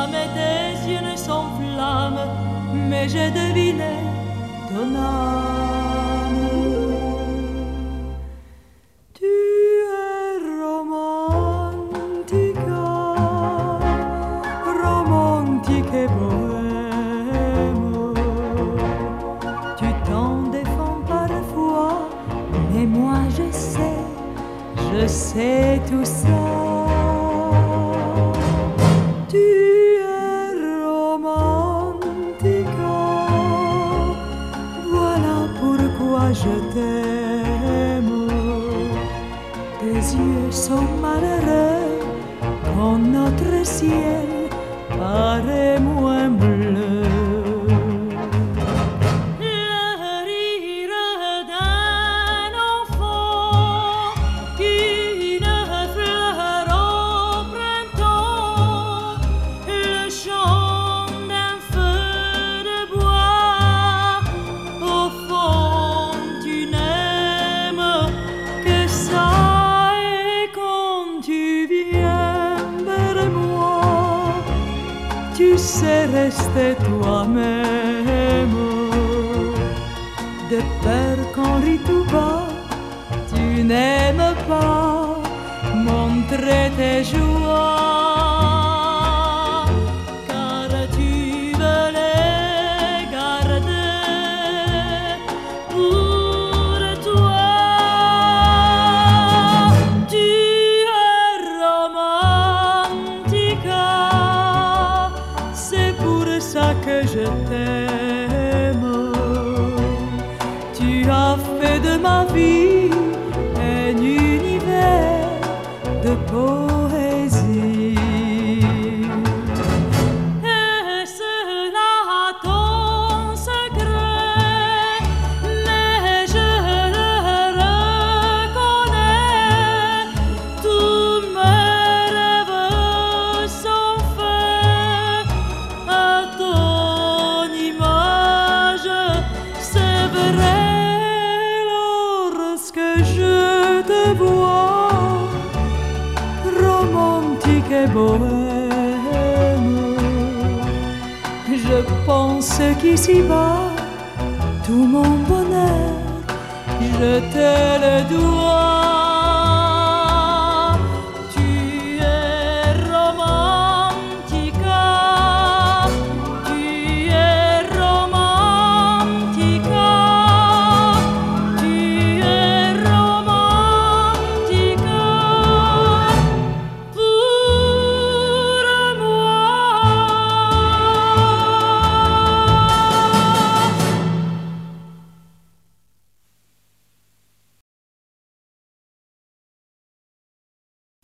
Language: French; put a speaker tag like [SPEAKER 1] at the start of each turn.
[SPEAKER 1] jamais tes yeux ne s'enflamment, mais j'ai deviné ton âme. Tu es romantica, romantique et bohème. Tu t'en défends parfois, mais moi je sais, je sais tout ça. Je t'aime. Tes yeux sont malheureux quand notre ciel paraît moins rester toi-même. De peur qu'on rit tout bas, tu n'aimes pas montrer tes joies, c'est pour ça que je t'aime. Tu as fait de ma vie un univers de poésie. Je pense qu'ici-bas, tout mon bonheur, je te le dois.